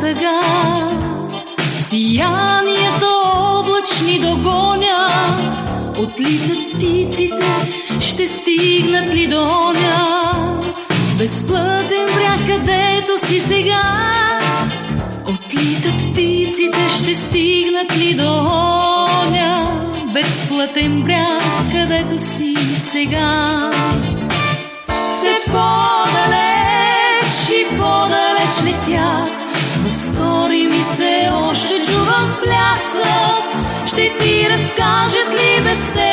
тъга. Сиянието облачни догоня, отлитат птиците, ще стигнат ли до оня? Безплътен бряг, където си сега, отлитат птиците, ще стигнат ли до оня? Безплътен бряг, където си сега. Все по-далеч Ще ти разкажат ли без тебе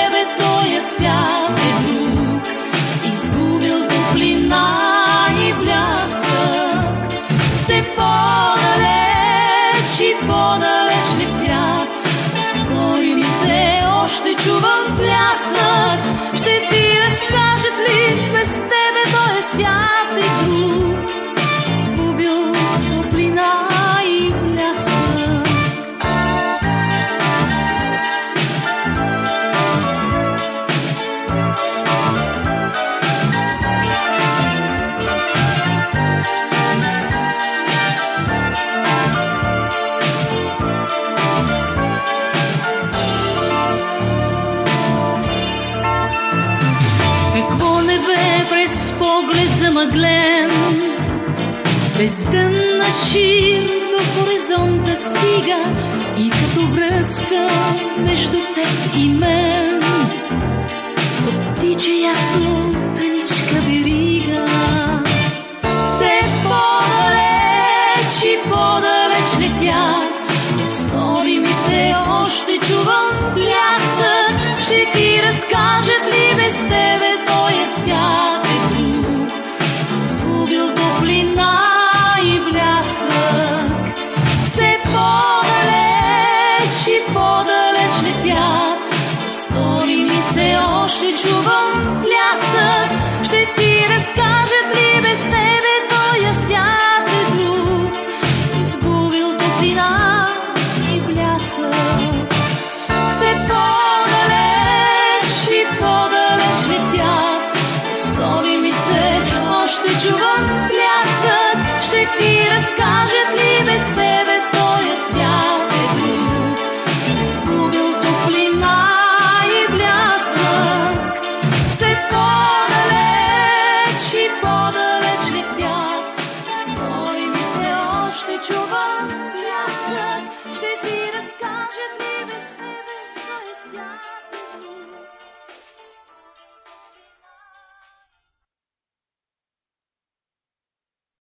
Какво не бе през поглед замъглен, бездънна шир до хоризонта стига и като връзка между теб и мен. Оттича яко тъничка верига. Все по-далеч и по-далеч летя, стори ми се още чувам 谁触碰